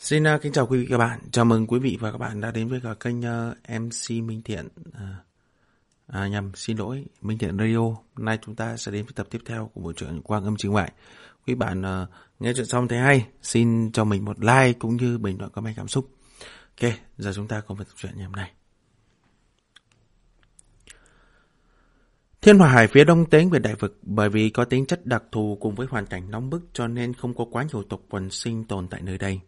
Xin uh, kính chào quý vị và các bạn. Chào mừng quý vị và các bạn đã đến với cả kênh à, uh, MC Minh Thiện. À, à, nhằm xin lỗi Minh Thiện Radio. Hôm nay chúng ta sẽ đến với tập tiếp theo của bộ truyện Quang âm chính ngoại. Quý bạn uh, nghe chuyện xong thấy hay, xin cho mình một like cũng như bình luận comment cảm xúc. Ok, giờ chúng ta cùng với tập truyện ngày hôm nay. Thiên Hòa Hải phía đông tế về đại vực bởi vì có tính chất đặc thù cùng với hoàn cảnh nóng bức cho nên không có quá nhiều tộc quần sinh tồn tại nơi đây.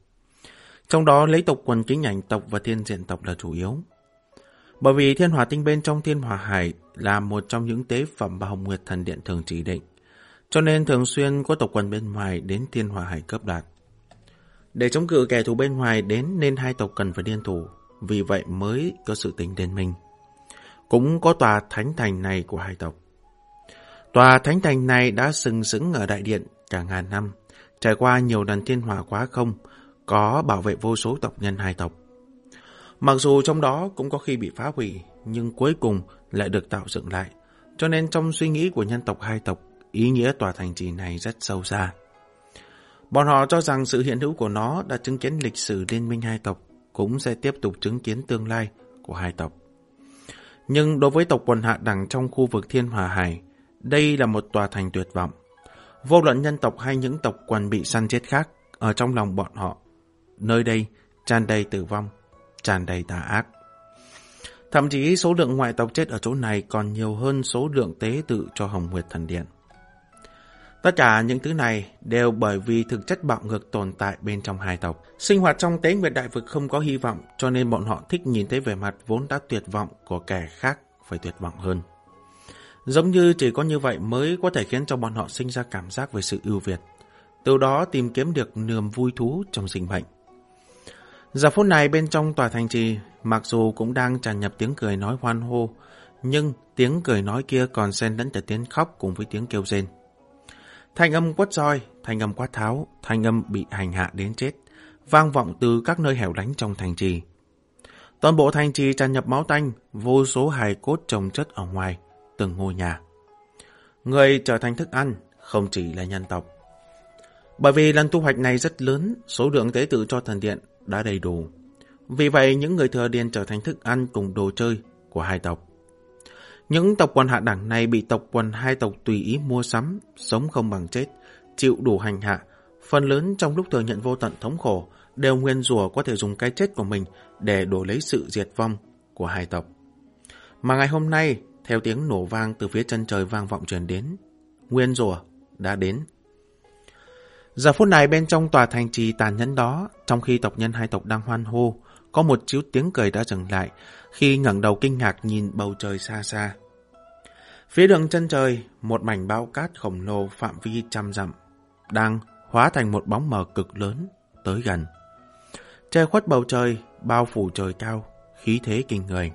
Trong đó lấy tộc quần kính ảnh tộc và thiên diện tộc là chủ yếu. Bởi vì thiên hòa tinh bên trong thiên hòa hải là một trong những tế phẩm mà Hồng Nguyệt Thần Điện thường chỉ định, cho nên thường xuyên có tộc quần bên ngoài đến thiên hòa hải cấp đạt. Để chống cự kẻ thù bên ngoài đến nên hai tộc cần phải liên thủ, vì vậy mới có sự tính đến mình. Cũng có tòa thánh thành này của hai tộc. Tòa thánh thành này đã sừng sững ở đại điện cả ngàn năm, trải qua nhiều lần thiên hòa quá không, có bảo vệ vô số tộc nhân hai tộc. Mặc dù trong đó cũng có khi bị phá hủy, nhưng cuối cùng lại được tạo dựng lại. Cho nên trong suy nghĩ của nhân tộc hai tộc, ý nghĩa tòa thành trì này rất sâu xa. Bọn họ cho rằng sự hiện hữu của nó đã chứng kiến lịch sử liên minh hai tộc, cũng sẽ tiếp tục chứng kiến tương lai của hai tộc. Nhưng đối với tộc quần hạ đẳng trong khu vực Thiên Hòa Hải, đây là một tòa thành tuyệt vọng. Vô luận nhân tộc hay những tộc quần bị săn chết khác, ở trong lòng bọn họ Nơi đây tràn đầy tử vong, tràn đầy tà ác. Thậm chí số lượng ngoại tộc chết ở chỗ này còn nhiều hơn số lượng tế tự cho Hồng Nguyệt Thần Điện. Tất cả những thứ này đều bởi vì thực chất bạo ngược tồn tại bên trong hai tộc. Sinh hoạt trong tế nguyệt đại vực không có hy vọng cho nên bọn họ thích nhìn thấy vẻ mặt vốn đã tuyệt vọng của kẻ khác phải tuyệt vọng hơn. Giống như chỉ có như vậy mới có thể khiến cho bọn họ sinh ra cảm giác về sự ưu việt. Từ đó tìm kiếm được niềm vui thú trong sinh mệnh. Giờ phút này bên trong tòa thành trì, mặc dù cũng đang tràn nhập tiếng cười nói hoan hô, nhưng tiếng cười nói kia còn xen lẫn cả tiếng khóc cùng với tiếng kêu rên. Thanh âm quất roi, thanh âm quát tháo, thanh âm bị hành hạ đến chết, vang vọng từ các nơi hẻo lánh trong thành trì. Toàn bộ thành trì tràn nhập máu tanh, vô số hài cốt trồng chất ở ngoài, từng ngôi nhà. Người trở thành thức ăn, không chỉ là nhân tộc. Bởi vì lần thu hoạch này rất lớn, số lượng tế tự cho thần điện đã đầy đủ. Vì vậy, những người thừa điền trở thành thức ăn cùng đồ chơi của hai tộc. Những tộc quần hạ đẳng này bị tộc quần hai tộc tùy ý mua sắm, sống không bằng chết, chịu đủ hành hạ. Phần lớn trong lúc thừa nhận vô tận thống khổ, đều nguyên rùa có thể dùng cái chết của mình để đổi lấy sự diệt vong của hai tộc. Mà ngày hôm nay, theo tiếng nổ vang từ phía chân trời vang vọng truyền đến, nguyên rùa đã đến. Giờ phút này bên trong tòa thành trì tàn nhẫn đó, trong khi tộc nhân hai tộc đang hoan hô, có một chiếu tiếng cười đã dừng lại khi ngẩng đầu kinh ngạc nhìn bầu trời xa xa. Phía đường chân trời, một mảnh bão cát khổng lồ phạm vi trăm dặm, đang hóa thành một bóng mờ cực lớn, tới gần. Che khuất bầu trời, bao phủ trời cao, khí thế kinh người.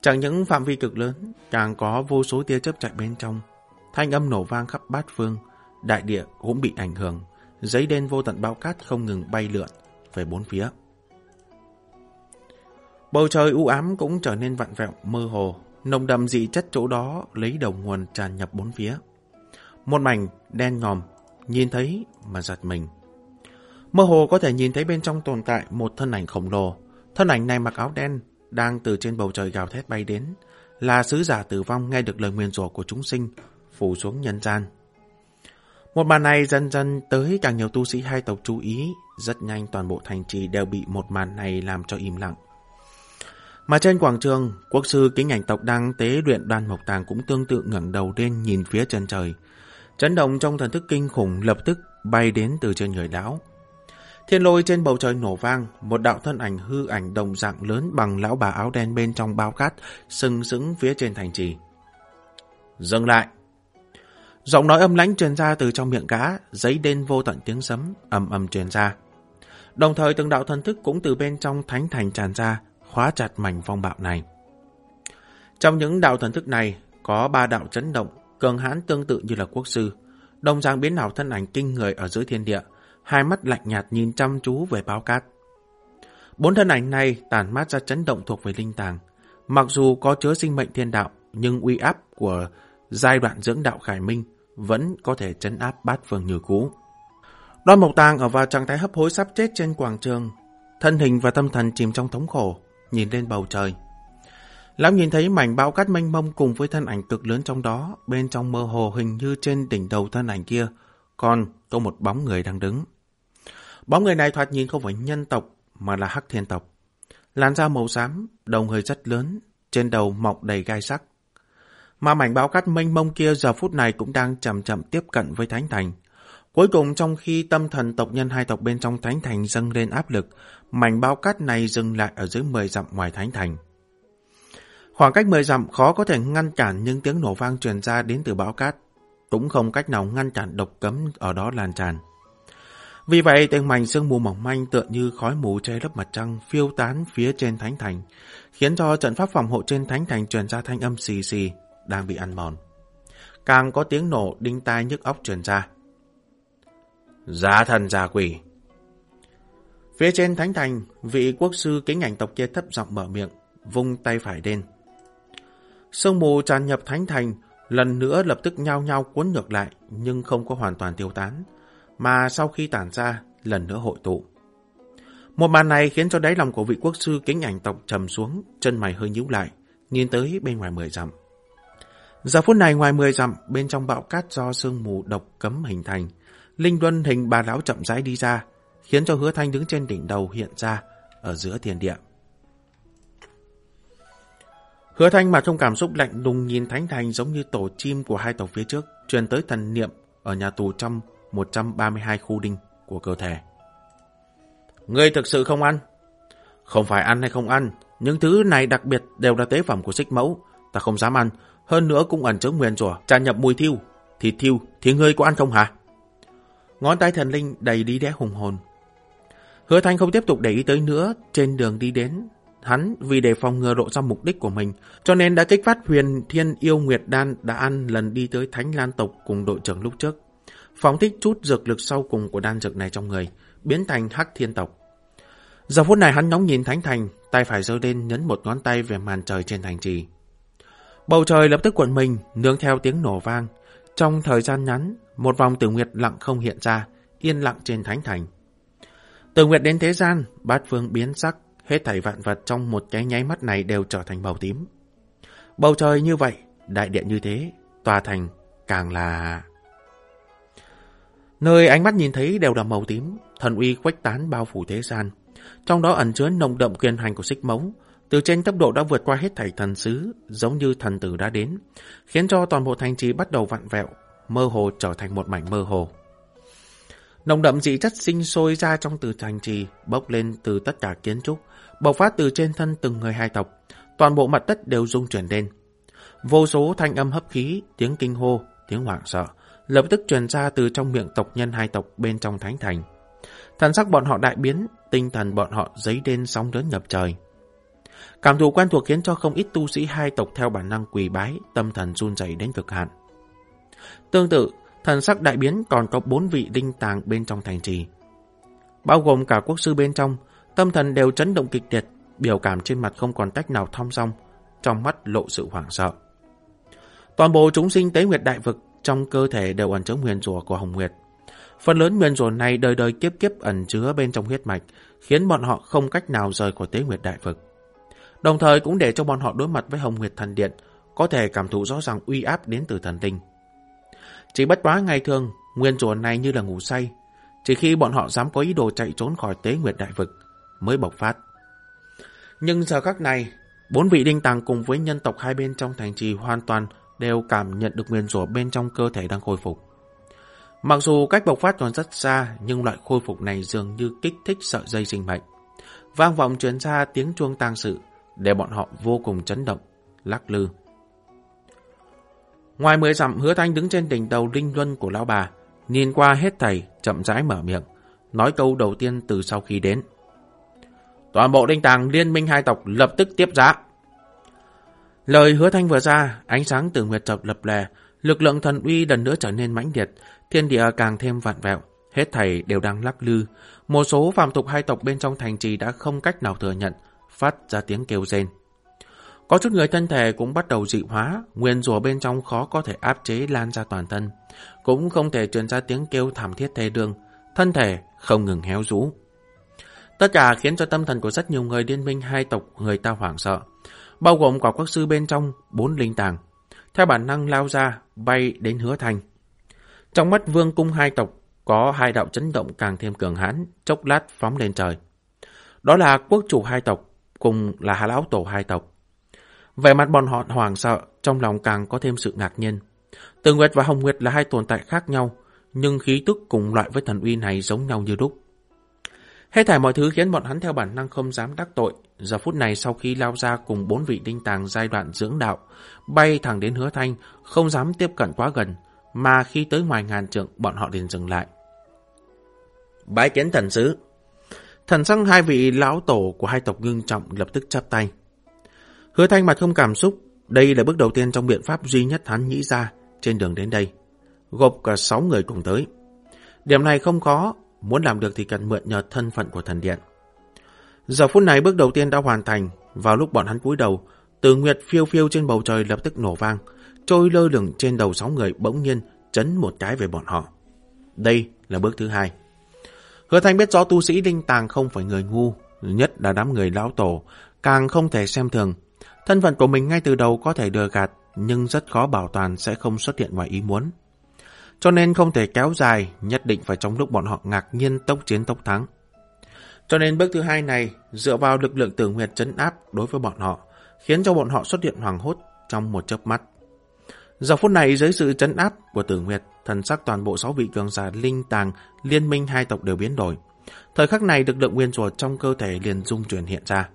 Chẳng những phạm vi cực lớn, càng có vô số tia chớp chạy bên trong, thanh âm nổ vang khắp bát phương, đại địa cũng bị ảnh hưởng, giấy đen vô tận bao cát không ngừng bay lượn về bốn phía. Bầu trời u ám cũng trở nên vặn vẹo, mơ hồ, nồng đậm dị chất chỗ đó lấy đầu nguồn tràn nhập bốn phía. Một mảnh đen ngòm, nhìn thấy mà giật mình. Mơ hồ có thể nhìn thấy bên trong tồn tại một thân ảnh khổng lồ. Thân ảnh này mặc áo đen, đang từ trên bầu trời gào thét bay đến, là sứ giả tử vong nghe được lời nguyền rủa của chúng sinh, phủ xuống nhân gian. Một màn này dần dần tới càng nhiều tu sĩ hai tộc chú ý, rất nhanh toàn bộ thành trì đều bị một màn này làm cho im lặng. Mà trên quảng trường, quốc sư kính ảnh tộc đang tế luyện đoàn mộc tàng cũng tương tự ngẩng đầu lên nhìn phía chân trời. Chấn động trong thần thức kinh khủng lập tức bay đến từ trên người lão. Thiên lôi trên bầu trời nổ vang, một đạo thân ảnh hư ảnh đồng dạng lớn bằng lão bà áo đen bên trong bao cát, sừng sững phía trên thành trì. Dừng lại! Giọng nói âm lãnh truyền ra từ trong miệng gã, giấy đen vô tận tiếng sấm, ầm ầm truyền ra. Đồng thời từng đạo thần thức cũng từ bên trong thánh thành tràn ra, khóa chặt mảnh phong bạo này. Trong những đạo thần thức này, có ba đạo chấn động, cường hãn tương tự như là quốc sư. Đồng dạng biến ảo thân ảnh kinh người ở dưới thiên địa, hai mắt lạnh nhạt nhìn chăm chú về báo cát. Bốn thân ảnh này tản mát ra chấn động thuộc về linh tàng. Mặc dù có chứa sinh mệnh thiên đạo, nhưng uy áp của giai đoạn dưỡng đạo khải minh vẫn có thể chấn áp bát phương như cũ. Đoan Mộc Tàng ở vào trạng thái hấp hối sắp chết trên quảng trường, thân hình và tâm thần chìm trong thống khổ, nhìn lên bầu trời. Lão nhìn thấy mảnh bao cát mênh mông cùng với thân ảnh cực lớn trong đó, bên trong mơ hồ hình như trên đỉnh đầu thân ảnh kia, còn có một bóng người đang đứng. Bóng người này thoạt nhìn không phải nhân tộc, mà là hắc thiên tộc. Làn da màu xám, đầu người rất lớn, trên đầu mọc đầy gai sắc. Mà mảnh báo cát mênh mông kia giờ phút này cũng đang chậm chậm tiếp cận với Thánh Thành. Cuối cùng trong khi tâm thần tộc nhân hai tộc bên trong Thánh Thành dâng lên áp lực, mảnh báo cát này dừng lại ở dưới 10 dặm ngoài Thánh Thành. Khoảng cách 10 dặm khó có thể ngăn cản những tiếng nổ vang truyền ra đến từ bão cát, cũng không cách nào ngăn chặn độc cấm ở đó lan tràn. Vì vậy, từng mảnh sương mù mỏng manh tựa như khói mù che lấp mặt trăng phiêu tán phía trên thánh thành, khiến cho trận pháp phòng hộ trên thánh thành truyền ra thanh âm xì xì, đang bị ăn mòn. Càng có tiếng nổ đinh tai nhức óc truyền ra. Giá thần già quỷ Phía trên thánh thành, vị quốc sư kính ảnh tộc kia thấp giọng mở miệng, vung tay phải lên. Sương mù tràn nhập thánh thành, lần nữa lập tức nhao nhao cuốn ngược lại, nhưng không có hoàn toàn tiêu tán, mà sau khi tản ra, lần nữa hội tụ. Một màn này khiến cho đáy lòng của vị quốc sư kính ảnh tộc trầm xuống, chân mày hơi nhíu lại, nhìn tới bên ngoài mười dặm. Giờ phút này ngoài mười dặm, bên trong bão cát do sương mù độc cấm hình thành, linh luân hình bà lão chậm rãi đi ra, khiến cho hứa thanh đứng trên đỉnh đầu hiện ra ở giữa thiên địa. Hứa thanh mà trong cảm xúc lạnh lùng nhìn Thánh Thành giống như tổ chim của hai tộc phía trước, truyền tới thần niệm ở nhà tù trong 132 khu đinh của cơ thể. Ngươi thực sự không ăn? Không phải ăn hay không ăn, những thứ này đặc biệt đều là tế phẩm của xích mẫu. Ta không dám ăn, hơn nữa cũng ẩn chứa nguyên rủa tràn nhập mùi thiêu. Thịt thiêu thì ngươi có ăn không hả? Ngón tay thần linh đầy đi đẽ hùng hồn. Hứa Thanh không tiếp tục để ý tới nữa, trên đường đi đến, hắn vì để phòng ngừa lộ ra mục đích của mình, cho nên đã kích phát huyền thiên yêu nguyệt đan đã ăn lần đi tới Thánh Lan tộc cùng đội trưởng lúc trước. Phóng thích chút dược lực sau cùng của đan dược này trong người, biến thành hắc thiên tộc. Giờ phút này hắn nóng nhìn Thánh Thành, tay phải giơ lên nhấn một ngón tay về màn trời trên thành trì. Bầu trời lập tức cuộn mình, nương theo tiếng nổ vang. Trong thời gian ngắn, một vòng tử nguyệt lặng không hiện ra, yên lặng trên Thánh Thành. Tử nguyệt đến thế gian, bát phương biến sắc, hết thảy vạn vật trong một cái nháy mắt này đều trở thành màu tím. Bầu trời như vậy, đại điện như thế, tòa thành càng là... Nơi ánh mắt nhìn thấy đều là màu tím, thần uy khuếch tán bao phủ thế gian. Trong đó ẩn chứa nồng đậm quyền hành của xích mống, từ trên tốc độ đã vượt qua hết thảy thần sứ, giống như thần tử đã đến, khiến cho toàn bộ thành trì bắt đầu vặn vẹo, mơ hồ trở thành một mảnh mơ hồ. Nồng đậm dị chất sinh sôi ra trong từ thành trì, bốc lên từ tất cả kiến trúc, bộc phát từ trên thân từng người hai tộc, toàn bộ mặt đất đều rung chuyển lên. Vô số thanh âm hấp khí, tiếng kinh hô, tiếng hoảng sợ, lập tức truyền ra từ trong miệng tộc nhân hai tộc bên trong thánh thành. Thần sắc bọn họ đại biến, tinh thần bọn họ dấy lên sóng lớn ngập trời. Cảm thụ quen thuộc khiến cho không ít tu sĩ hai tộc theo bản năng quỳ bái, tâm thần run rẩy đến cực hạn. Tương tự, thần sắc đại biến còn có bốn vị đinh tàng bên trong thành trì. Bao gồm cả quốc sư bên trong, tâm thần đều chấn động kịch liệt, biểu cảm trên mặt không còn cách nào thong dong, trong mắt lộ sự hoảng sợ. Toàn bộ chúng sinh tế nguyệt đại vực trong cơ thể đều ẩn chứa nguyên rùa của Hồng Nguyệt. Phần lớn nguyên rùa này đời đời kiếp kiếp ẩn chứa bên trong huyết mạch, khiến bọn họ không cách nào rời khỏi tế nguyệt đại vực. Đồng thời cũng để cho bọn họ đối mặt với Hồng Nguyệt Thần Điện, có thể cảm thụ rõ ràng uy áp đến từ thần tinh. Chỉ bất quá ngày thường, nguyên rùa này như là ngủ say. Chỉ khi bọn họ dám có ý đồ chạy trốn khỏi tế nguyệt đại vực, mới bộc phát. Nhưng giờ khắc này, bốn vị đinh tàng cùng với nhân tộc hai bên trong thành trì hoàn toàn đều cảm nhận được nguyên rủa bên trong cơ thể đang khôi phục. Mặc dù cách bộc phát còn rất xa, nhưng loại khôi phục này dường như kích thích sợi dây sinh mệnh. Vang vọng truyền ra tiếng chuông tang sự, để bọn họ vô cùng chấn động, lắc lư. Ngoài mười dặm, hứa thanh đứng trên đỉnh đầu linh luân của lão bà, nhìn qua hết thầy, chậm rãi mở miệng, nói câu đầu tiên từ sau khi đến. Toàn bộ đinh tàng liên minh hai tộc lập tức tiếp giá. Lời hứa thanh vừa ra, ánh sáng từ nguyệt chập lập lè, lực lượng thần uy lần nữa trở nên mãnh liệt, thiên địa càng thêm vạn vẹo, hết thầy đều đang lắc lư. Một số phàm tục hai tộc bên trong thành trì đã không cách nào thừa nhận, phát ra tiếng kêu rên. Có chút người thân thể cũng bắt đầu dị hóa, nguyên rùa bên trong khó có thể áp chế lan ra toàn thân. Cũng không thể truyền ra tiếng kêu thảm thiết thê đương, thân thể không ngừng héo rũ. Tất cả khiến cho tâm thần của rất nhiều người liên minh hai tộc người ta hoảng sợ, bao gồm cả quốc sư bên trong bốn linh tàng. Theo bản năng lao ra, bay đến hứa thành. Trong mắt vương cung hai tộc, có hai đạo chấn động càng thêm cường hãn, chốc lát phóng lên trời. Đó là quốc chủ hai tộc, cùng là hà lão tổ hai tộc. Về mặt bọn họ hoảng sợ, trong lòng càng có thêm sự ngạc nhiên. Từ Nguyệt và Hồng Nguyệt là hai tồn tại khác nhau, nhưng khí tức cùng loại với thần uy này giống nhau như đúc. Hết thải mọi thứ khiến bọn hắn theo bản năng không dám đắc tội. Giờ phút này sau khi lao ra cùng bốn vị đinh tàng giai đoạn dưỡng đạo, bay thẳng đến hứa thanh, không dám tiếp cận quá gần, mà khi tới ngoài ngàn trượng bọn họ liền dừng lại. Bái kiến thần sứ. Thần sắc hai vị lão tổ của hai tộc ngưng trọng lập tức chắp tay. Hứa thanh mặt không cảm xúc, đây là bước đầu tiên trong biện pháp duy nhất hắn nghĩ ra trên đường đến đây. Gộp cả sáu người cùng tới. Điểm này không có, muốn làm được thì cần mượn nhờ thân phận của thần điện. Giờ phút này bước đầu tiên đã hoàn thành, vào lúc bọn hắn cúi đầu, từ nguyệt phiêu phiêu trên bầu trời lập tức nổ vang, trôi lơ lửng trên đầu sáu người bỗng nhiên chấn một cái về bọn họ. Đây là bước thứ hai. Hứa Thanh biết rõ tu sĩ đinh tàng không phải người ngu, nhất là đám người lão tổ, càng không thể xem thường. Thân phận của mình ngay từ đầu có thể đưa gạt, nhưng rất khó bảo toàn sẽ không xuất hiện ngoài ý muốn. Cho nên không thể kéo dài, nhất định phải trong lúc bọn họ ngạc nhiên tốc chiến tốc thắng. Cho nên bước thứ hai này dựa vào lực lượng tử nguyệt chấn áp đối với bọn họ, khiến cho bọn họ xuất hiện hoàng hốt trong một chớp mắt. Giờ phút này dưới sự chấn áp của tử nguyệt, thần sắc toàn bộ sáu vị cường giả linh tàng liên minh hai tộc đều biến đổi. Thời khắc này lực lượng nguyên rùa trong cơ thể liền dung chuyển hiện ra.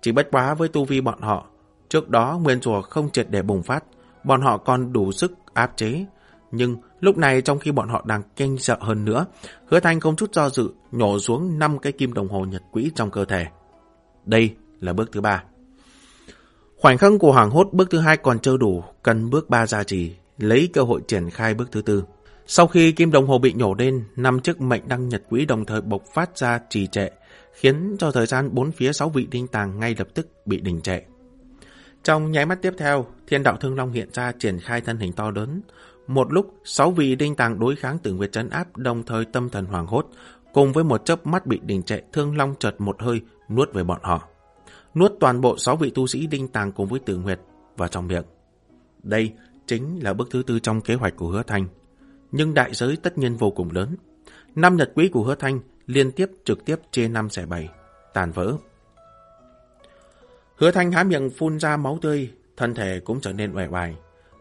Chỉ bất quá với tu vi bọn họ, trước đó nguyên rùa không triệt để bùng phát, bọn họ còn đủ sức áp chế, nhưng lúc này trong khi bọn họ đang kinh sợ hơn nữa, hứa thanh không chút do dự nhổ xuống 5 cái kim đồng hồ nhật quỹ trong cơ thể. Đây là bước thứ ba. Khoảnh khắc của hoàng hốt bước thứ hai còn chưa đủ, cần bước ba ra trì, lấy cơ hội triển khai bước thứ tư. Sau khi kim đồng hồ bị nhổ lên, năm chiếc mệnh đăng nhật quỹ đồng thời bộc phát ra trì trệ, khiến cho thời gian bốn phía sáu vị đinh tàng ngay lập tức bị đình trệ. Trong nháy mắt tiếp theo, thiên đạo thương long hiện ra triển khai thân hình to lớn, một lúc, sáu vị đinh tàng đối kháng tử nguyệt trấn áp đồng thời tâm thần hoàng hốt, cùng với một chớp mắt bị đình trệ thương long chợt một hơi nuốt về bọn họ. Nuốt toàn bộ sáu vị tu sĩ đinh tàng cùng với tử nguyệt vào trong miệng. Đây chính là bước thứ tư trong kế hoạch của hứa thanh. Nhưng đại giới tất nhiên vô cùng lớn. Năm nhật quý của hứa thanh liên tiếp trực tiếp chê năm xẻ bảy, tàn vỡ. Hứa thanh há miệng phun ra máu tươi, thân thể cũng trở nên uể oải.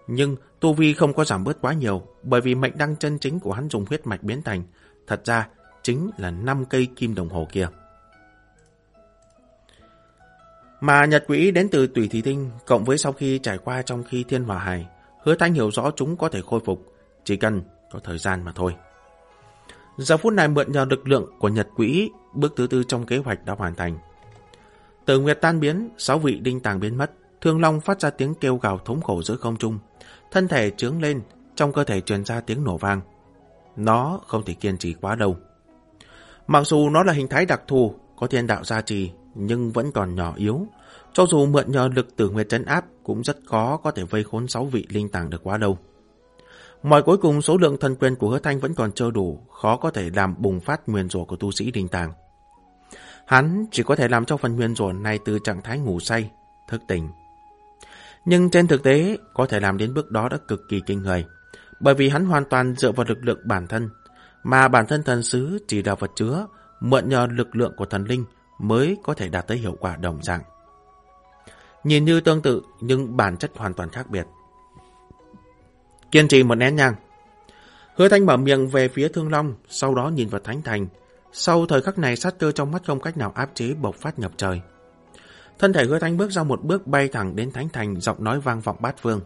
Nhưng Tu Vi không có giảm bớt quá nhiều, bởi vì mệnh đăng chân chính của hắn dùng huyết mạch biến thành, thật ra chính là 5 cây kim đồng hồ kia. Mà nhật quỹ đến từ tùy thí tinh, cộng với sau khi trải qua trong khi thiên hòa hài, hứa thanh hiểu rõ chúng có thể khôi phục, chỉ cần có thời gian mà thôi. Giờ phút này mượn nhờ lực lượng của nhật quỹ, bước thứ tư trong kế hoạch đã hoàn thành. Từ nguyệt tan biến, sáu vị đinh tàng biến mất, thương long phát ra tiếng kêu gào thống khổ giữa không trung, thân thể trướng lên, trong cơ thể truyền ra tiếng nổ vang. Nó không thể kiên trì quá đâu Mặc dù nó là hình thái đặc thù, có thiên đạo gia trì, nhưng vẫn còn nhỏ yếu. Cho dù mượn nhờ lực tử nguyệt trấn áp, cũng rất khó có thể vây khốn sáu vị linh tàng được quá đâu. Mọi cuối cùng số lượng thần quyền của hứa thanh vẫn còn chưa đủ, khó có thể làm bùng phát nguyên rủa của tu sĩ linh tàng. Hắn chỉ có thể làm cho phần nguyên rủa này từ trạng thái ngủ say, thức tỉnh, nhưng trên thực tế, có thể làm đến bước đó đã cực kỳ kinh người. Bởi vì hắn hoàn toàn dựa vào lực lượng bản thân, mà bản thân thần sứ chỉ là vật chứa, mượn nhờ lực lượng của thần linh mới có thể đạt tới hiệu quả đồng dạng. Nhìn như tương tự nhưng bản chất hoàn toàn khác biệt. Kiên trì một nén nhang. Hứa thanh mở miệng về phía thương long, sau đó nhìn vào thánh thành. Sau thời khắc này sát cơ trong mắt không cách nào áp chế bộc phát nhập trời. Thân thể hứa thanh bước ra một bước bay thẳng đến thánh thành, giọng nói vang vọng bát phương.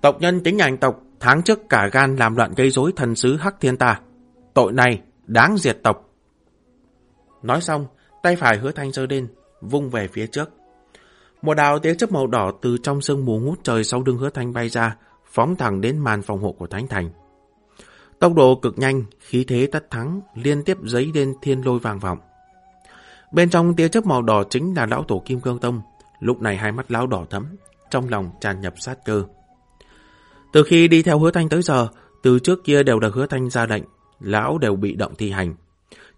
Tộc nhân chính nhà tộc, tháng trước cả gan làm loạn gây rối thần sứ Hắc Thiên ta. Tội này đáng diệt tộc. Nói xong, tay phải hứa thanh giơ lên, vung về phía trước. Một đào tia chớp màu đỏ từ trong sương mù ngút trời sau lưng hứa thanh bay ra, phóng thẳng đến màn phòng hộ của thánh thành. Tốc độ cực nhanh, khí thế tất thắng, liên tiếp giấy lên thiên lôi vàng vọng. Bên trong tia chớp màu đỏ chính là lão tổ Kim Cương Tông. Lúc này hai mắt lão đỏ thấm, trong lòng tràn nhập sát cơ. Từ khi đi theo hứa thanh tới giờ, Từ trước kia đều được hứa thanh ra lệnh, lão đều bị động thi hành.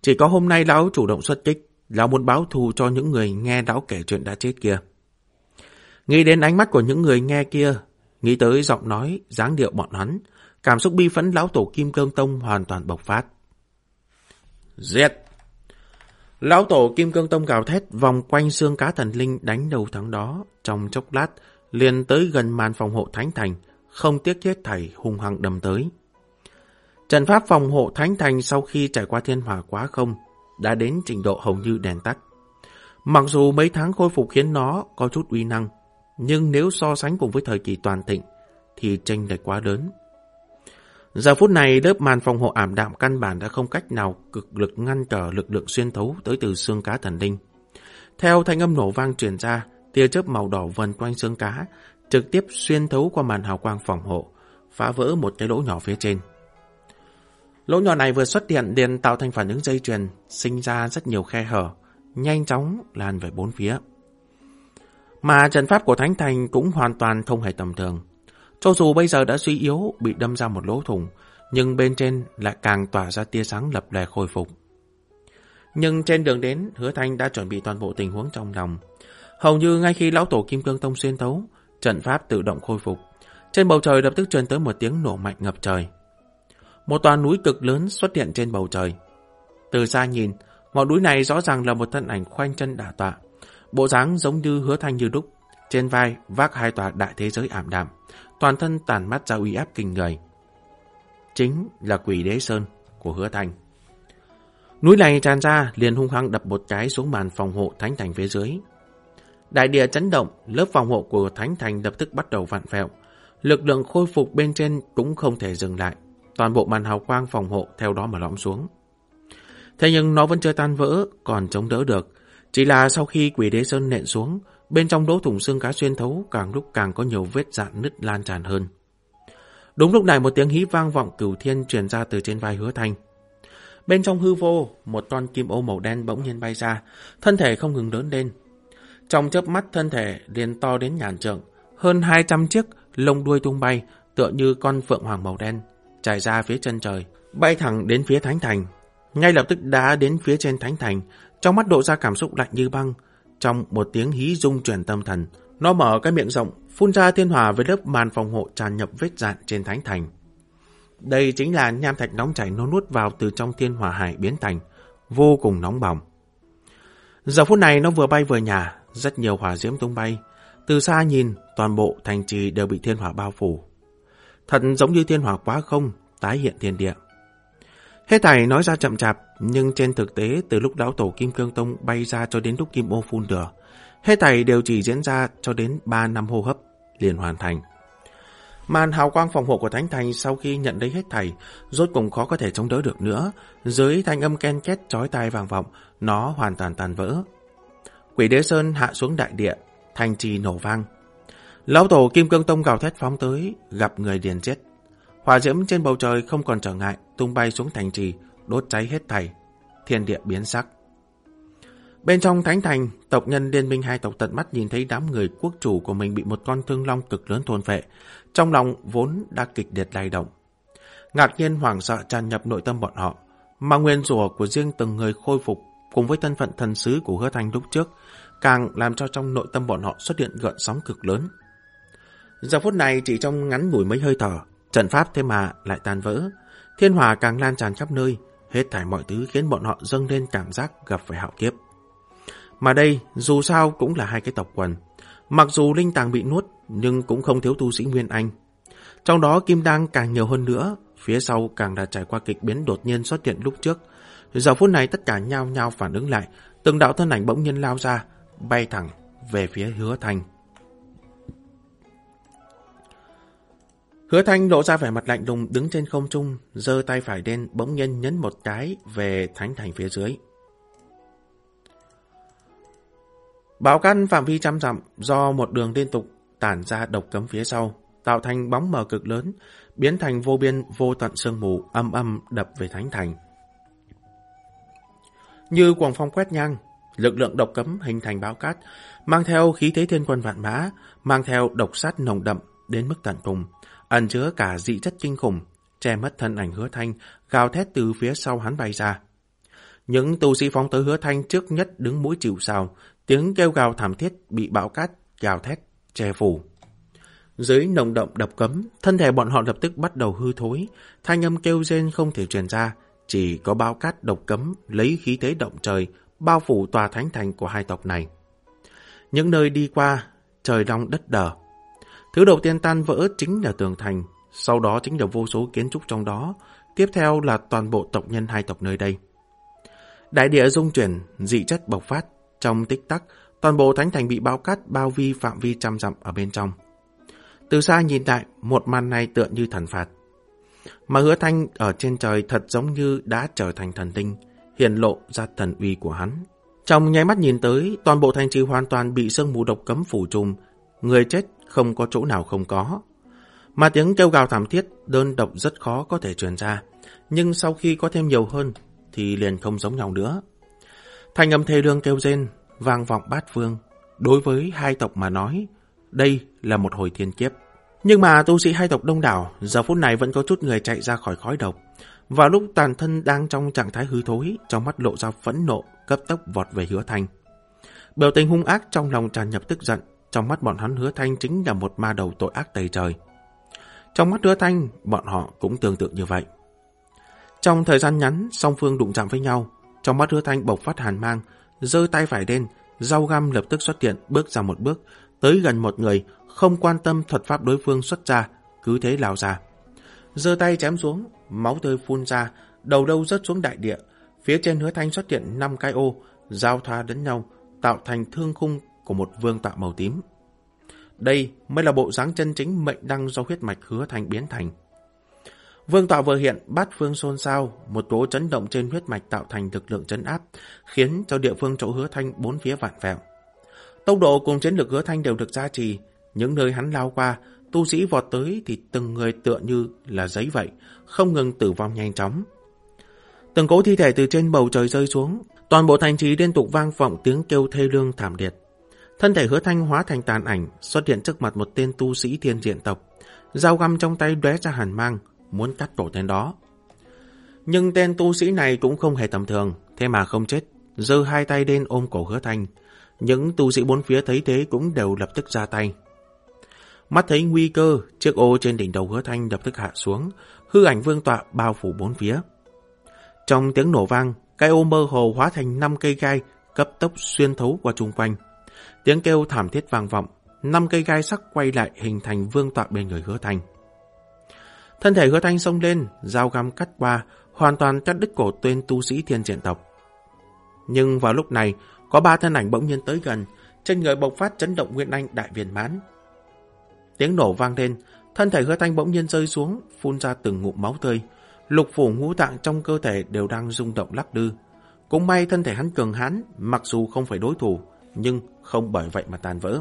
Chỉ có hôm nay lão chủ động xuất kích, lão muốn báo thù cho những người nghe lão kể chuyện đã chết kia. Nghĩ đến ánh mắt của những người nghe kia, nghĩ tới giọng nói, dáng điệu bọn hắn, cảm xúc bi phẫn lão tổ Kim Cương Tông hoàn toàn bộc phát. Giết! Lão tổ Kim Cương Tông gào thét vòng quanh xương cá thần linh đánh đầu thắng đó, trong chốc lát liền tới gần màn phòng hộ Thánh Thành, không tiếc chết thảy hung hăng đâm tới. Trận pháp phòng hộ Thánh Thành sau khi trải qua thiên hỏa quá không, đã đến trình độ hầu như đèn tắt. Mặc dù mấy tháng khôi phục khiến nó có chút uy năng, nhưng nếu so sánh cùng với thời kỳ toàn thịnh, thì tranh lệch quá lớn. Giờ phút này, lớp màn phòng hộ ảm đạm căn bản đã không cách nào cực lực ngăn trở lực lượng xuyên thấu tới từ xương cá thần linh. Theo thanh âm nổ vang truyền ra, tia chớp màu đỏ vần quanh xương cá, trực tiếp xuyên thấu qua màn hào quang phòng hộ, phá vỡ một cái lỗ nhỏ phía trên. Lỗ nhỏ này vừa xuất hiện liền tạo thành phản ứng dây chuyền, sinh ra rất nhiều khe hở, nhanh chóng lan về bốn phía. Mà trận pháp của Thánh Thành cũng hoàn toàn không hề tầm thường. Cho dù bây giờ đã suy yếu, bị đâm ra một lỗ thủng, nhưng bên trên lại càng tỏa ra tia sáng lập lè khôi phục. Nhưng trên đường đến, Hứa Thanh đã chuẩn bị toàn bộ tình huống trong lòng. Hầu như ngay khi lão tổ Kim Cương Tông xuyên thấu, trận pháp tự động khôi phục. Trên bầu trời lập tức truyền tới một tiếng nổ mạnh ngập trời. Một tòa núi cực lớn xuất hiện trên bầu trời. Từ xa nhìn, ngọn núi này rõ ràng là một thân ảnh khoanh chân đả tọa. Bộ dáng giống như hứa thanh như đúc, trên vai vác hai tòa đại thế giới ảm đạm, toàn thân tàn mắt ra uy áp kinh người. Chính là quỷ đế sơn của hứa thanh. Núi này tràn ra liền hung hăng đập một cái xuống màn phòng hộ thánh thành phía dưới. Đại địa chấn động, lớp phòng hộ của thánh thành lập tức bắt đầu vặn vẹo. Lực lượng khôi phục bên trên cũng không thể dừng lại. Toàn bộ màn hào quang phòng hộ theo đó mà lõm xuống. Thế nhưng nó vẫn chưa tan vỡ, còn chống đỡ được. Chỉ là sau khi quỷ đế sơn nện xuống, bên trong đỗ thủng xương cá xuyên thấu càng lúc càng có nhiều vết dạn nứt lan tràn hơn. Đúng lúc này một tiếng hí vang vọng cửu thiên truyền ra từ trên vai hứa thanh. Bên trong hư vô, một con kim ô màu đen bỗng nhiên bay ra, thân thể không ngừng lớn lên. Trong chớp mắt thân thể liền to đến nhàn trượng, hơn 200 chiếc lông đuôi tung bay, tựa như con phượng hoàng màu đen, trải ra phía chân trời, bay thẳng đến phía Thánh Thành. Ngay lập tức đã đến phía trên Thánh Thành, trong mắt độ ra cảm xúc lạnh như băng. Trong một tiếng hí rung chuyển tâm thần, nó mở cái miệng rộng, phun ra thiên hỏa với lớp màn phòng hộ tràn nhập vết dạn trên Thánh Thành. Đây chính là nham thạch nóng chảy nó nuốt vào từ trong thiên hỏa hải biến thành, vô cùng nóng bỏng. Giờ phút này nó vừa bay vừa nhả, rất nhiều hỏa diễm tung bay. Từ xa nhìn, toàn bộ thành trì đều bị thiên hỏa bao phủ. Thật giống như thiên hỏa quá không, tái hiện thiên địa. Hết thảy nói ra chậm chạp, nhưng trên thực tế từ lúc lão tổ Kim Cương Tông bay ra cho đến lúc Kim Ô phun lửa, hết thảy đều chỉ diễn ra cho đến 3 năm hô hấp, liền hoàn thành. Màn hào quang phòng hộ của Thánh Thành sau khi nhận lấy hết thảy, rốt cùng khó có thể chống đỡ được nữa. Dưới thanh âm ken két chói tai vàng vọng, nó hoàn toàn tàn vỡ. Quỷ đế sơn hạ xuống đại địa, thành trì nổ vang. Lão tổ Kim Cương Tông gào thét phóng tới, gặp người điền chết. Hỏa diễm trên bầu trời không còn trở ngại, tung bay xuống thành trì, đốt cháy hết thảy. Thiên địa biến sắc. Bên trong thánh thành, tộc nhân liên minh hai tộc tận mắt nhìn thấy đám người quốc chủ của mình bị một con thương long cực lớn thôn phệ, trong lòng vốn đã kịch liệt lay động. Ngạc nhiên hoảng sợ tràn nhập nội tâm bọn họ, mà nguyên rủa của riêng từng người khôi phục cùng với thân phận thần sứ của hứa thanh lúc trước, càng làm cho trong nội tâm bọn họ xuất hiện gợn sóng cực lớn. Giờ phút này chỉ trong ngắn ngủi mấy hơi thở, trận pháp thế mà lại tan vỡ, thiên hòa càng lan tràn khắp nơi, hết thảy mọi thứ khiến bọn họ dâng lên cảm giác gặp phải hạo kiếp. Mà đây, dù sao cũng là hai cái tộc quần. Mặc dù linh tàng bị nuốt, nhưng cũng không thiếu tu sĩ Nguyên Anh. Trong đó kim đăng càng nhiều hơn nữa, phía sau càng đã trải qua kịch biến đột nhiên xuất hiện lúc trước. Giờ phút này tất cả nhao nhao phản ứng lại, từng đạo thân ảnh bỗng nhiên lao ra, bay thẳng về phía hứa thành. Hứa thanh lộ ra vẻ mặt lạnh lùng đứng trên không trung, giơ tay phải lên bỗng nhiên nhấn một cái về thánh thành phía dưới. Bảo căn phạm vi trăm dặm do một đường liên tục tản ra độc cấm phía sau, tạo thành bóng mờ cực lớn, biến thành vô biên vô tận sương mù âm âm đập về thánh thành. Như quòng phong quét nhang, lực lượng độc cấm hình thành báo cát, mang theo khí thế thiên quân vạn mã, mang theo độc sát nồng đậm đến mức tận cùng, ẩn chứa cả dị chất kinh khủng, che mất thân ảnh hứa thanh, gào thét từ phía sau hắn bay ra. Những tu sĩ phóng tới hứa thanh trước nhất đứng mũi chịu sào, tiếng kêu gào thảm thiết bị bão cát, gào thét, che phủ. Dưới nồng động độc cấm, thân thể bọn họ lập tức bắt đầu hư thối, thanh âm kêu rên không thể truyền ra, chỉ có bao cát độc cấm lấy khí thế động trời, bao phủ tòa thánh thành của hai tộc này. Những nơi đi qua, trời long đất đờ. Thứ đầu tiên tan vỡ chính là tường thành, sau đó chính là vô số kiến trúc trong đó, tiếp theo là toàn bộ tộc nhân hai tộc nơi đây. Đại địa dung chuyển, dị chất bộc phát, trong tích tắc, toàn bộ thánh thành bị bao cát bao vi phạm vi trăm dặm ở bên trong. Từ xa nhìn lại, một màn này tựa như thần phạt. Mà hứa thanh ở trên trời thật giống như đã trở thành thần tinh, hiện lộ ra thần uy của hắn. Trong nháy mắt nhìn tới, toàn bộ thành trì hoàn toàn bị sương mù độc cấm phủ trùm, người chết không có chỗ nào không có. Mà tiếng kêu gào thảm thiết, đơn độc rất khó có thể truyền ra, nhưng sau khi có thêm nhiều hơn, thì liền không giống nhau nữa. Thành âm thê lương kêu rên, vang vọng bát phương. Đối với hai tộc mà nói, đây là một hồi thiên kiếp. Nhưng mà tu sĩ hai tộc đông đảo, giờ phút này vẫn có chút người chạy ra khỏi khói độc. Vào lúc tàn thân đang trong trạng thái hư thối, trong mắt lộ ra phẫn nộ, cấp tốc vọt về hứa thanh. Biểu tình hung ác trong lòng tràn nhập tức giận, trong mắt bọn hắn hứa thanh chính là một ma đầu tội ác tày trời. Trong mắt hứa thanh, bọn họ cũng tương tự như vậy. Trong thời gian ngắn, song phương đụng chạm với nhau, trong mắt hứa thanh bộc phát hàn mang, giơ tay phải đen dao găm lập tức xuất hiện, bước ra một bước, tới gần một người, không quan tâm thuật pháp đối phương xuất ra, cứ thế lao ra. giơ tay chém xuống, máu tươi phun ra, đầu đâu rớt xuống đại địa, phía trên hứa thanh xuất hiện năm cái ô, giao thoa đến nhau, tạo thành thương khung của một vương tọa màu tím. Đây mới là bộ dáng chân chính mệnh đăng do huyết mạch hứa thanh biến thành. Vương tọa vừa hiện, bát phương xôn xao, một tố chấn động trên huyết mạch tạo thành lực lượng chấn áp, khiến cho địa phương chỗ hứa thanh bốn phía vạn vẹo. Tốc độ cùng chiến lực hứa thanh đều được gia trì, những nơi hắn lao qua, tu sĩ vọt tới thì từng người tựa như là giấy vậy, không ngừng tử vong nhanh chóng. Từng cỗ thi thể từ trên bầu trời rơi xuống, toàn bộ thành trì liên tục vang vọng tiếng kêu thê lương thảm liệt. Thân thể hứa thanh hóa thành tàn ảnh, xuất hiện trước mặt một tên tu sĩ thiên diện tộc. Dao găm trong tay đóe ra hàn mang, muốn cắt cổ tên đó. Nhưng tên tu sĩ này cũng không hề tầm thường, thế mà không chết, giơ hai tay lên ôm cổ hứa thanh. Những tu sĩ bốn phía thấy thế cũng đều lập tức ra tay. Mắt thấy nguy cơ, chiếc ô trên đỉnh đầu hứa thanh lập tức hạ xuống, hư ảnh vương tọa bao phủ bốn phía. Trong tiếng nổ vang, cái ô mơ hồ hóa thành năm cây gai, cấp tốc xuyên thấu qua chung quanh. Tiếng kêu thảm thiết vang vọng, năm cây gai sắc quay lại hình thành vương tọa bên người hứa thanh. Thân thể hứa thanh xông lên, dao găm cắt qua, hoàn toàn cắt đứt cổ tên tu sĩ thiên diện tộc. Nhưng vào lúc này, có ba thân ảnh bỗng nhiên tới gần, trên người bộc phát chấn động nguyên anh đại viên mãn. Tiếng nổ vang lên, thân thể hứa thanh bỗng nhiên rơi xuống, phun ra từng ngụm máu tươi. Lục phủ ngũ tạng trong cơ thể đều đang rung động lắc lư. Cũng may thân thể hắn cường hãn, mặc dù không phải đối thủ, nhưng không bởi vậy mà tan vỡ.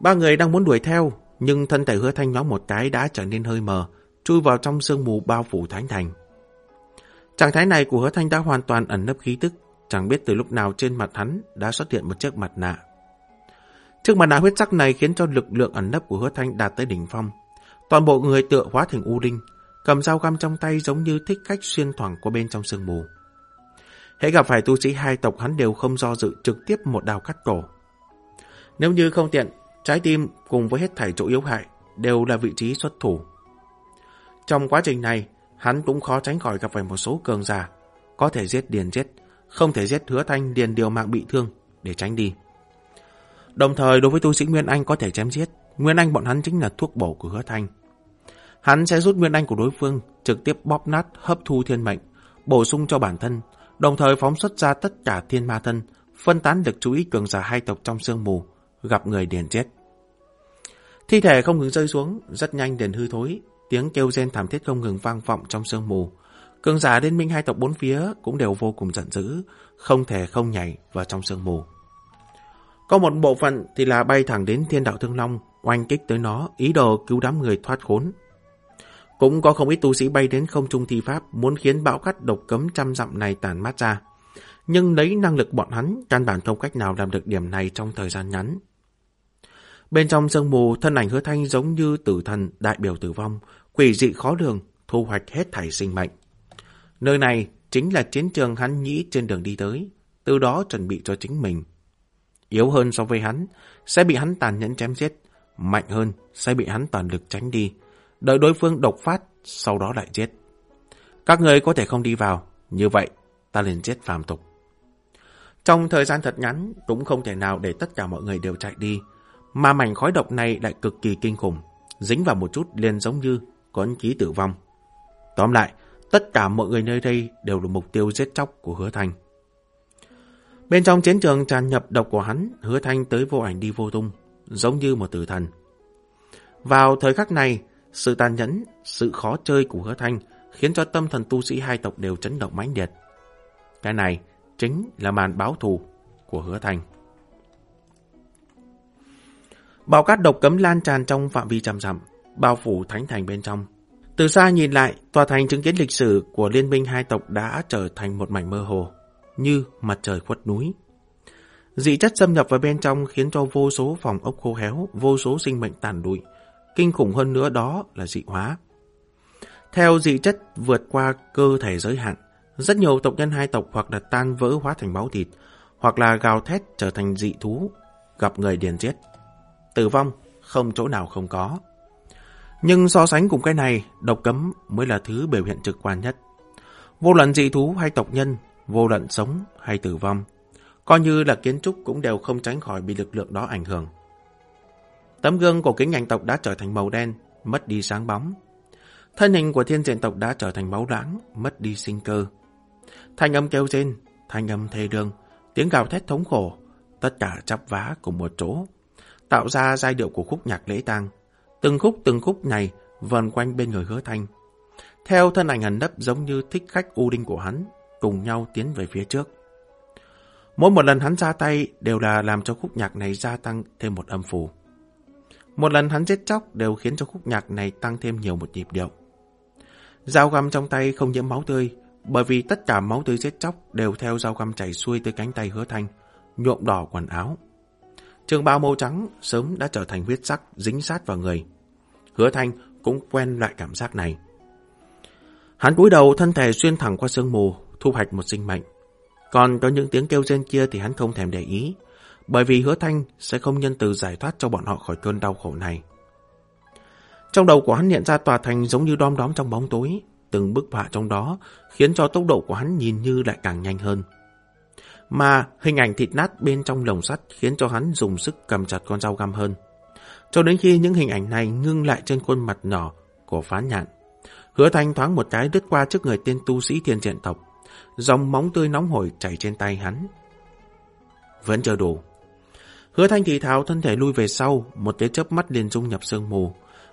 Ba người đang muốn đuổi theo, nhưng thân thể hứa thanh nhóm một cái đã trở nên hơi mờ, chui vào trong sương mù bao phủ thánh thành. Trạng thái này của hứa thanh đã hoàn toàn ẩn nấp khí tức, chẳng biết từ lúc nào trên mặt hắn đã xuất hiện một chiếc mặt nạ. Chiếc mặt nạ huyết sắc này khiến cho lực lượng ẩn nấp của hứa thanh đạt tới đỉnh phong. Toàn bộ người tựa hóa thành u linh, cầm dao găm trong tay giống như thích cách xuyên thoảng qua bên trong sương mù. Hãy gặp phải tu sĩ hai tộc hắn đều không do dự trực tiếp một đào cắt cổ. Nếu như không tiện, trái tim cùng với hết thảy chỗ yếu hại đều là vị trí xuất thủ. Trong quá trình này, hắn cũng khó tránh khỏi gặp phải một số cường giả, có thể giết điền giết, không thể giết hứa thanh điền điều mạng bị thương để tránh đi. Đồng thời đối với tu sĩ Nguyên Anh có thể chém giết, Nguyên Anh bọn hắn chính là thuốc bổ của hứa thanh. Hắn sẽ rút Nguyên Anh của đối phương, trực tiếp bóp nát hấp thu thiên mệnh, bổ sung cho bản thân, đồng thời phóng xuất ra tất cả thiên ma thân, phân tán được chú ý cường giả hai tộc trong sương mù, gặp người điền chết. Thi thể không ngừng rơi xuống, rất nhanh liền hư thối, tiếng kêu rên thảm thiết không ngừng vang vọng trong sương mù. Cường giả liên minh hai tộc bốn phía cũng đều vô cùng giận dữ, không thể không nhảy vào trong sương mù. Có một bộ phận thì là bay thẳng đến thiên đạo thương long, oanh kích tới nó, ý đồ cứu đám người thoát khốn. Cũng có không ít tu sĩ bay đến không trung thi pháp, muốn khiến bão cắt độc cấm trăm dặm này tàn mát ra. Nhưng lấy năng lực bọn hắn, căn bản không cách nào làm được điểm này trong thời gian ngắn. Bên trong sương mù, thân ảnh hứa thanh giống như tử thần đại biểu tử vong, quỷ dị khó lường, thu hoạch hết thảy sinh mệnh. Nơi này chính là chiến trường hắn nghĩ trên đường đi tới, từ đó chuẩn bị cho chính mình. Yếu hơn so với hắn, sẽ bị hắn tàn nhẫn chém giết, mạnh hơn sẽ bị hắn toàn lực tránh đi, đợi đối phương độc phát, sau đó lại giết. Các người có thể không đi vào, như vậy ta liền giết phàm tục. Trong thời gian thật ngắn, cũng không thể nào để tất cả mọi người đều chạy đi, mà mảnh khói độc này lại cực kỳ kinh khủng, dính vào một chút liền giống như có ấn ký tử vong. Tóm lại, tất cả mọi người nơi đây đều là mục tiêu giết chóc của hứa thanh. Bên trong chiến trường tràn nhập độc của hắn, hứa thanh tới vô ảnh đi vô tung, giống như một tử thần. Vào thời khắc này, sự tàn nhẫn, sự khó chơi của hứa thanh khiến cho tâm thần tu sĩ hai tộc đều chấn động mãnh liệt. Cái này chính là màn báo thù của hứa thanh. Bào cát độc cấm lan tràn trong phạm vi trăm dặm, bao phủ thánh thành bên trong. Từ xa nhìn lại, tòa thành chứng kiến lịch sử của liên minh hai tộc đã trở thành một mảnh mơ hồ, như mặt trời khuất núi. Dị chất xâm nhập vào bên trong khiến cho vô số phòng ốc khô héo, vô số sinh mệnh tàn đụi, Kinh khủng hơn nữa đó là dị hóa. Theo dị chất vượt qua cơ thể giới hạn, rất nhiều tộc nhân hai tộc hoặc là tan vỡ hóa thành máu thịt, hoặc là gào thét trở thành dị thú, gặp người điền giết. Tử vong, không chỗ nào không có. Nhưng so sánh cùng cái này, độc cấm mới là thứ biểu hiện trực quan nhất. Vô luận dị thú hay tộc nhân, vô luận sống hay tử vong, coi như là kiến trúc cũng đều không tránh khỏi bị lực lượng đó ảnh hưởng. Tấm gương của kính ảnh tộc đã trở thành màu đen, mất đi sáng bóng. Thân hình của thiên diện tộc đã trở thành máu lãng, mất đi sinh cơ. Thanh âm kêu rên, thanh âm thê đương, tiếng gào thét thống khổ, tất cả chắp vá cùng một chỗ, tạo ra giai điệu của khúc nhạc lễ tang. Từng khúc từng khúc này vần quanh bên người hứa thanh. Theo thân ảnh ẩn nấp giống như thích khách u đinh của hắn, cùng nhau tiến về phía trước. Mỗi một lần hắn ra tay đều là làm cho khúc nhạc này gia tăng thêm một âm phủ. Một lần hắn giết chóc đều khiến cho khúc nhạc này tăng thêm nhiều một nhịp điệu. Dao găm trong tay không nhiễm máu tươi, bởi vì tất cả máu tươi giết chóc đều theo dao găm chảy xuôi tới cánh tay hứa thanh, nhuộm đỏ quần áo. Trường bào màu trắng sớm đã trở thành huyết sắc dính sát vào người. Hứa thanh cũng quen loại cảm giác này. Hắn cúi đầu thân thể xuyên thẳng qua sương mù, thu hoạch một sinh mệnh. Còn có những tiếng kêu rên kia thì hắn không thèm để ý, bởi vì hứa thanh sẽ không nhân từ giải thoát cho bọn họ khỏi cơn đau khổ này. Trong đầu của hắn hiện ra tòa thành giống như đom đóm trong bóng tối, từng bức họa trong đó khiến cho tốc độ của hắn nhìn như lại càng nhanh hơn. Mà hình ảnh thịt nát bên trong lồng sắt khiến cho hắn dùng sức cầm chặt con dao găm hơn. Cho đến khi những hình ảnh này ngưng lại trên khuôn mặt nhỏ của phán nhạn. Hứa thanh thoáng một cái đứt qua trước người tên tu sĩ thiên diện tộc. Dòng móng tươi nóng hổi chảy trên tay hắn. Vẫn chưa đủ. Hứa thanh thì tháo thân thể lui về sau, một cái chớp mắt liền dung nhập sương mù.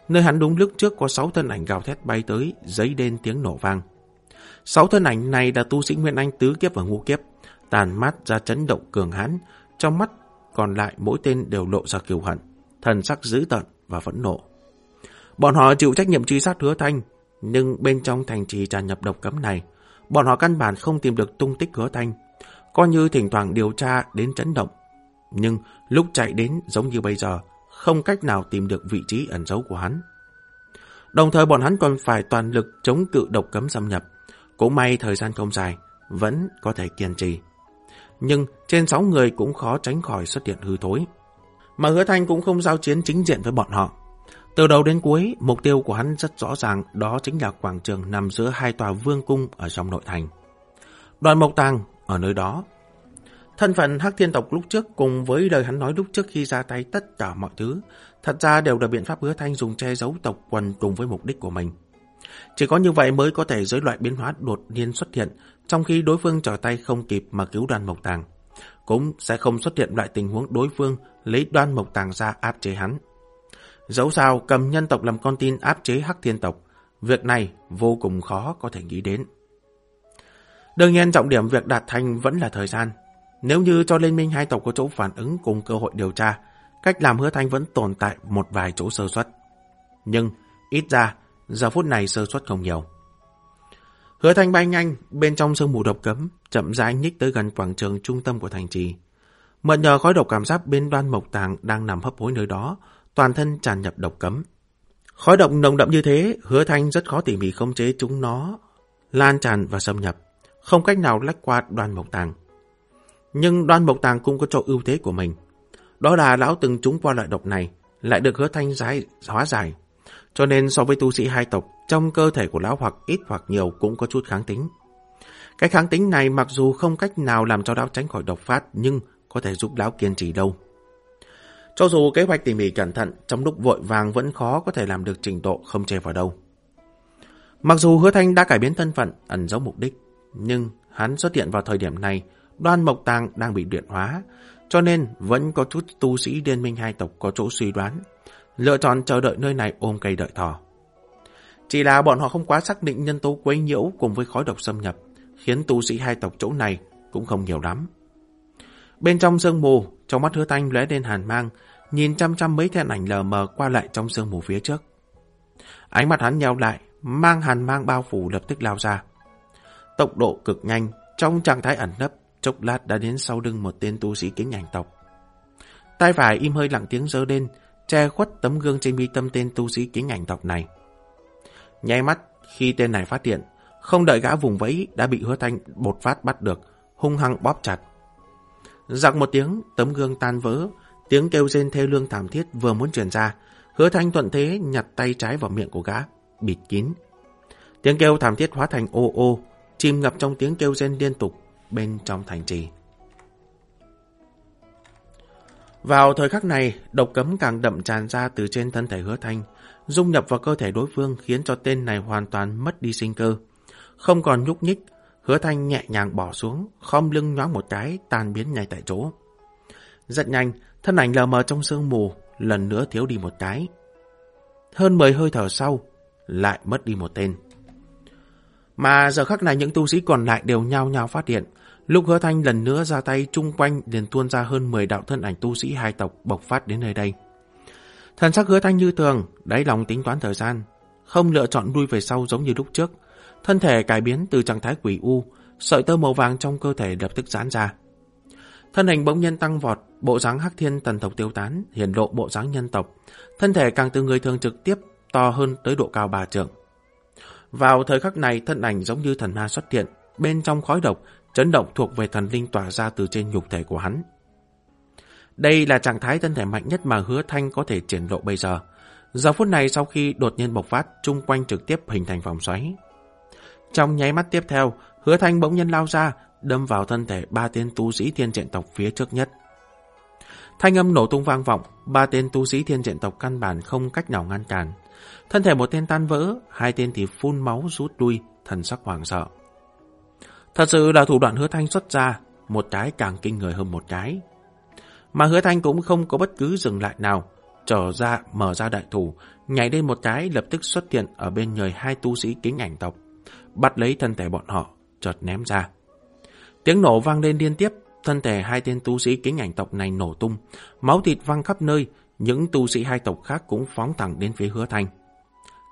Nơi hắn đúng lúc trước có sáu thân ảnh gào thét bay tới, giấy đen tiếng nổ vang. Sáu thân ảnh này là tu sĩ Nguyên Anh tứ kiếp và ngũ kiếp, tàn mát ra chấn động cường hãn, trong mắt còn lại mỗi tên đều lộ ra kiều hận, thần sắc dữ tợn và phẫn nộ. Bọn họ chịu trách nhiệm truy sát hứa thanh, nhưng bên trong thành trì tràn nhập độc cấm này, bọn họ căn bản không tìm được tung tích hứa thanh, coi như thỉnh thoảng điều tra đến chấn động. Nhưng lúc chạy đến giống như bây giờ, không cách nào tìm được vị trí ẩn giấu của hắn. Đồng thời bọn hắn còn phải toàn lực chống cự độc cấm xâm nhập. Cũng may thời gian không dài, vẫn có thể kiên trì. Nhưng trên sáu người cũng khó tránh khỏi xuất hiện hư thối. Mà hứa thanh cũng không giao chiến chính diện với bọn họ. Từ đầu đến cuối, mục tiêu của hắn rất rõ ràng, đó chính là quảng trường nằm giữa hai tòa vương cung ở trong nội thành. Đoàn Mộc Tàng ở nơi đó. Thân phận Hắc Thiên tộc lúc trước cùng với lời hắn nói lúc trước khi ra tay tất cả mọi thứ, thật ra đều là biện pháp hứa thanh dùng che giấu tộc quần cùng với mục đích của mình. Chỉ có như vậy mới có thể giới loại biến hóa đột nhiên xuất hiện, trong khi đối phương trở tay không kịp mà cứu đoàn Mộc Tàng. Cũng sẽ không xuất hiện loại tình huống đối phương lấy đoan Mộc Tàng ra áp chế hắn. Dẫu sao cầm nhân tộc làm con tin áp chế hắc thiên tộc, việc này vô cùng khó có thể nghĩ đến. Đương nhiên trọng điểm việc đạt thành vẫn là thời gian. Nếu như cho Liên minh hai tộc có chỗ phản ứng cùng cơ hội điều tra, cách làm hứa thanh vẫn tồn tại một vài chỗ sơ suất. Nhưng, ít ra, giờ phút này sơ suất không nhiều. Hứa thanh bay nhanh, bên trong sương mù độc cấm, chậm rãi nhích tới gần quảng trường trung tâm của thành trì. Mượn nhờ khói độc cảm giác bên đoan mộc tàng đang nằm hấp hối nơi đó, toàn thân tràn nhập độc cấm. Khói độc nồng đậm như thế, hứa thanh rất khó tỉ mỉ khống chế chúng nó, lan tràn và xâm nhập, không cách nào lách qua đoan mộc tàng. Nhưng đoan mộc tàng cũng có chỗ ưu thế của mình. Đó là lão từng trúng qua loại độc này, lại được hứa thanh giải, hóa giải. Cho nên so với tu sĩ hai tộc, trong cơ thể của lão hoặc ít hoặc nhiều cũng có chút kháng tính. Cái kháng tính này mặc dù không cách nào làm cho lão tránh khỏi độc phát, nhưng có thể giúp lão kiên trì đâu. Cho dù kế hoạch tỉ mỉ cẩn thận, trong lúc vội vàng vẫn khó có thể làm được trình độ không chê vào đâu. Mặc dù hứa thanh đã cải biến thân phận, ẩn giấu mục đích, nhưng hắn xuất hiện vào thời điểm này, đoan mộc tàng đang bị luyện hóa, cho nên vẫn có chút tu sĩ liên minh hai tộc có chỗ suy đoán, lựa chọn chờ đợi nơi này ôm cây đợi thỏ. Chỉ là bọn họ không quá xác định nhân tố quấy nhiễu cùng với khói độc xâm nhập, khiến tu sĩ hai tộc chỗ này cũng không nhiều lắm. Bên trong sương mù, trong mắt hứa thanh lóe lên hàn mang, nhìn chăm chăm mấy thẹn ảnh lờ mờ qua lại trong sương mù phía trước. Ánh mắt hắn nheo lại, mang hàn mang bao phủ lập tức lao ra. Tốc độ cực nhanh, trong trạng thái ẩn nấp, chốc lát đã đến sau lưng một tên tu sĩ kính ảnh tộc. Tay phải im hơi lặng tiếng rơ lên, che khuất tấm gương trên mi tâm tên tu sĩ kính ảnh tộc này. Nháy mắt, khi tên này phát hiện, không đợi gã vùng vẫy đã bị hứa thanh bột phát bắt được, hung hăng bóp chặt. Giặc một tiếng, tấm gương tan vỡ, tiếng kêu rên thê lương thảm thiết vừa muốn truyền ra, hứa thanh thuận thế nhặt tay trái vào miệng của gã, bịt kín. Tiếng kêu thảm thiết hóa thành ô ô, chìm ngập trong tiếng kêu rên liên tục bên trong thành trì. Vào thời khắc này, độc cấm càng đậm tràn ra từ trên thân thể hứa thanh, dung nhập vào cơ thể đối phương khiến cho tên này hoàn toàn mất đi sinh cơ. Không còn nhúc nhích, hứa thanh nhẹ nhàng bỏ xuống, khom lưng nhoáng một cái, tan biến ngay tại chỗ. Rất nhanh, thân ảnh lờ mờ trong sương mù, lần nữa thiếu đi một cái. Hơn 10 hơi thở sau, lại mất đi một tên. Mà giờ khắc này những tu sĩ còn lại đều nhao nhao phát hiện, lúc hứa thanh lần nữa ra tay chung quanh liền tuôn ra hơn 10 đạo thân ảnh tu sĩ hai tộc bộc phát đến nơi đây. Thần sắc hứa thanh như thường, đáy lòng tính toán thời gian, không lựa chọn lui về sau giống như lúc trước. Thân thể cải biến từ trạng thái quỷ u, sợi tơ màu vàng trong cơ thể lập tức giãn ra. Thân hình bỗng nhiên tăng vọt, bộ dáng hắc thiên tần tộc tiêu tán, hiển lộ bộ dáng nhân tộc. Thân thể càng từ người thường trực tiếp to hơn tới độ cao bà trượng. Vào thời khắc này, thân ảnh giống như thần ma xuất hiện, bên trong khói độc, chấn động thuộc về thần linh tỏa ra từ trên nhục thể của hắn. Đây là trạng thái thân thể mạnh nhất mà hứa thanh có thể triển lộ bây giờ. Giờ phút này sau khi đột nhiên bộc phát, chung quanh trực tiếp hình thành vòng xoáy. Trong nháy mắt tiếp theo, hứa thanh bỗng nhiên lao ra, đâm vào thân thể ba tên tu sĩ thiên trận tộc phía trước nhất. Thanh âm nổ tung vang vọng, ba tên tu sĩ thiên trận tộc căn bản không cách nào ngăn cản. Thân thể một tên tan vỡ, hai tên thì phun máu rút đuôi, thần sắc hoảng sợ. Thật sự là thủ đoạn hứa thanh xuất ra, một cái càng kinh người hơn một cái. Mà hứa thanh cũng không có bất cứ dừng lại nào, trở ra mở ra đại thủ, nhảy lên một cái lập tức xuất hiện ở bên người hai tu sĩ kính ảnh tộc, bắt lấy thân thể bọn họ, chợt ném ra. Tiếng nổ vang lên liên tiếp, thân thể hai tên tu sĩ kính ảnh tộc này nổ tung, máu thịt văng khắp nơi, những tu sĩ hai tộc khác cũng phóng thẳng đến phía hứa thanh.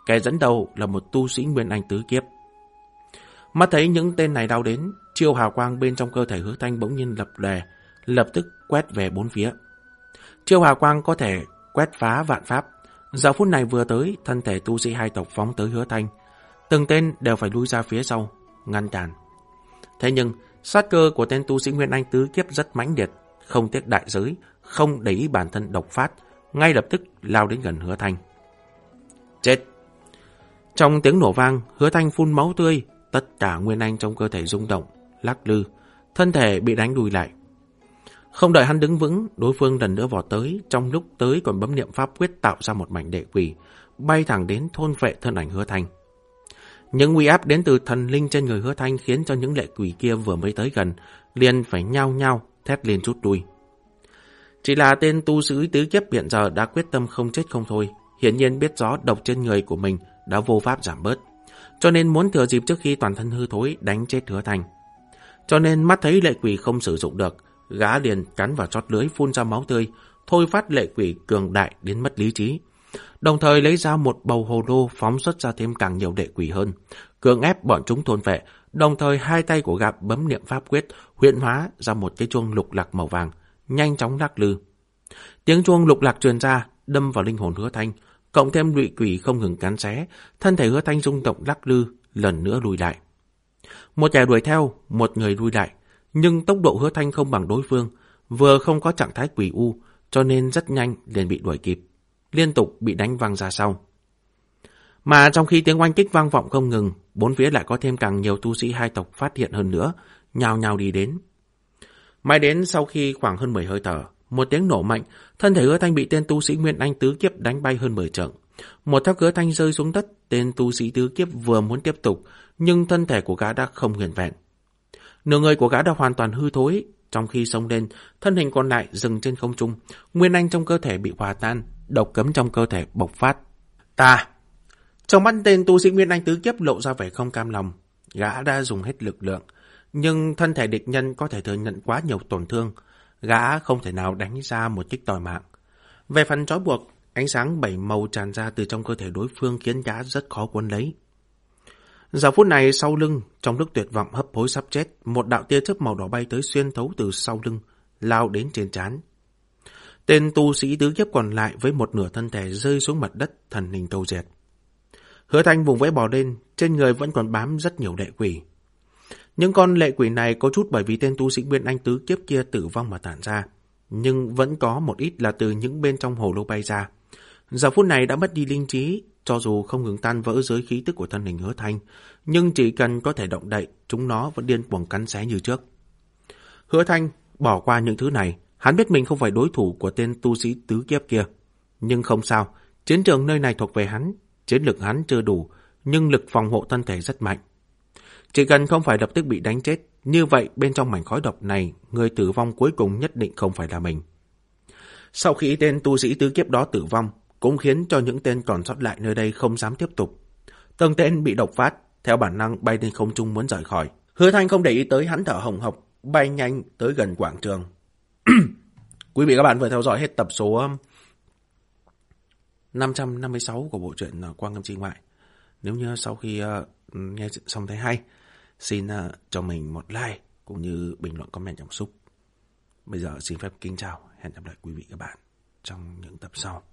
Kẻ dẫn đầu là một tu sĩ Nguyên Anh tứ kiếp. Mắt thấy những tên này đau đến, chiêu hào quang bên trong cơ thể hứa thanh bỗng nhiên lập lè, lập tức quét về bốn phía. Chiêu hào quang có thể quét phá vạn pháp. Giờ phút này vừa tới, thân thể tu sĩ hai tộc phóng tới hứa thanh. Từng tên đều phải lui ra phía sau, ngăn cản. Thế nhưng, sát cơ của tên tu sĩ Nguyên Anh tứ kiếp rất mãnh liệt, không tiếc đại giới, không để ý bản thân độc phát, ngay lập tức lao đến gần hứa thanh. Chết! Trong tiếng nổ vang, hứa thanh phun máu tươi, tất cả nguyên anh trong cơ thể rung động, lắc lư, thân thể bị đánh đùi lại. Không đợi hắn đứng vững, đối phương lần nữa vọt tới, trong lúc tới còn bấm niệm pháp quyết tạo ra một mảnh đệ quỷ, bay thẳng đến thôn vệ thân ảnh hứa thanh. Những uy áp đến từ thần linh trên người hứa thanh khiến cho những lệ quỷ kia vừa mới tới gần, liền phải nhao nhao, thét lên rút đuôi. Chỉ là tên tu sĩ tứ kiếp hiện giờ đã quyết tâm không chết không thôi, hiển nhiên biết rõ độc trên người của mình đã vô pháp giảm bớt, cho nên muốn thừa dịp trước khi toàn thân hư thối đánh chết hứa Thanh, Cho nên mắt thấy lệ quỷ không sử dụng được, gã liền cắn vào chót lưới phun ra máu tươi, thôi phát lệ quỷ cường đại đến mất lý trí. Đồng thời lấy ra một bầu hồ lô phóng xuất ra thêm càng nhiều đệ quỷ hơn, cường ép bọn chúng thôn vệ, đồng thời hai tay của gạp bấm niệm pháp quyết, huyện hóa ra một cái chuông lục lạc màu vàng, nhanh chóng lắc lư. Tiếng chuông lục lạc truyền ra, đâm vào linh hồn hứa thanh, cộng thêm lụy quỷ không ngừng cắn xé, thân thể hứa thanh rung động lắc lư, lần nữa lùi lại. Một kẻ đuổi theo, một người lùi lại, nhưng tốc độ hứa thanh không bằng đối phương, vừa không có trạng thái quỷ u, cho nên rất nhanh liền bị đuổi kịp, liên tục bị đánh văng ra sau. Mà trong khi tiếng oanh kích vang vọng không ngừng, bốn phía lại có thêm càng nhiều tu sĩ hai tộc phát hiện hơn nữa, nhào nhào đi đến. Mãi đến sau khi khoảng hơn 10 hơi thở, một tiếng nổ mạnh, thân thể hứa thanh bị tên tu sĩ Nguyên Anh tứ kiếp đánh bay hơn 10 trượng. Một tháp hứa thanh rơi xuống đất, tên tu sĩ tứ kiếp vừa muốn tiếp tục, nhưng thân thể của gã đã không huyền vẹn. Nửa người của gã đã hoàn toàn hư thối, trong khi sông lên, thân hình còn lại dừng trên không trung, Nguyên Anh trong cơ thể bị hòa tan, độc cấm trong cơ thể bộc phát. Ta! Trong mắt tên tu sĩ Nguyên Anh tứ kiếp lộ ra vẻ không cam lòng. Gã đã dùng hết lực lượng, nhưng thân thể địch nhân có thể thừa nhận quá nhiều tổn thương. Gã không thể nào đánh ra một kích tòi mạng. Về phần trói buộc, ánh sáng bảy màu tràn ra từ trong cơ thể đối phương khiến gã rất khó cuốn lấy. Giờ phút này sau lưng, trong lúc tuyệt vọng hấp hối sắp chết, một đạo tia chớp màu đỏ bay tới xuyên thấu từ sau lưng, lao đến trên trán. Tên tu sĩ tứ kiếp còn lại với một nửa thân thể rơi xuống mặt đất, thần hình tâu diệt. Hứa thanh vùng vẫy bò lên, trên người vẫn còn bám rất nhiều lệ quỷ. Những con lệ quỷ này có chút bởi vì tên tu sĩ Nguyên Anh tứ kiếp kia tử vong mà tản ra, nhưng vẫn có một ít là từ những bên trong hồ lô bay ra. Giờ phút này đã mất đi linh trí, cho dù không ngừng tan vỡ dưới khí tức của thân hình hứa thanh, nhưng chỉ cần có thể động đậy, chúng nó vẫn điên cuồng cắn xé như trước. Hứa thanh bỏ qua những thứ này, hắn biết mình không phải đối thủ của tên tu sĩ tứ kiếp kia. Nhưng không sao, chiến trường nơi này thuộc về hắn, chiến lực hắn chưa đủ, nhưng lực phòng hộ thân thể rất mạnh. Chỉ cần không phải lập tức bị đánh chết, như vậy bên trong mảnh khói độc này, người tử vong cuối cùng nhất định không phải là mình. Sau khi tên tu sĩ tứ kiếp đó tử vong, cũng khiến cho những tên còn sót lại nơi đây không dám tiếp tục. Từng tên bị độc phát, theo bản năng bay lên không trung muốn rời khỏi. Hứa Thanh không để ý tới hắn thở hồng hộc, bay nhanh tới gần quảng trường. Quý vị các bạn vừa theo dõi hết tập số um, 556 của bộ truyện uh, Quang Ngâm Chi Ngoại. Nếu như sau khi uh, nghe xong thấy hay, xin uh, cho mình một like cũng như bình luận comment cảm xúc. Bây giờ xin phép kính chào, hẹn gặp lại quý vị các bạn trong những tập sau.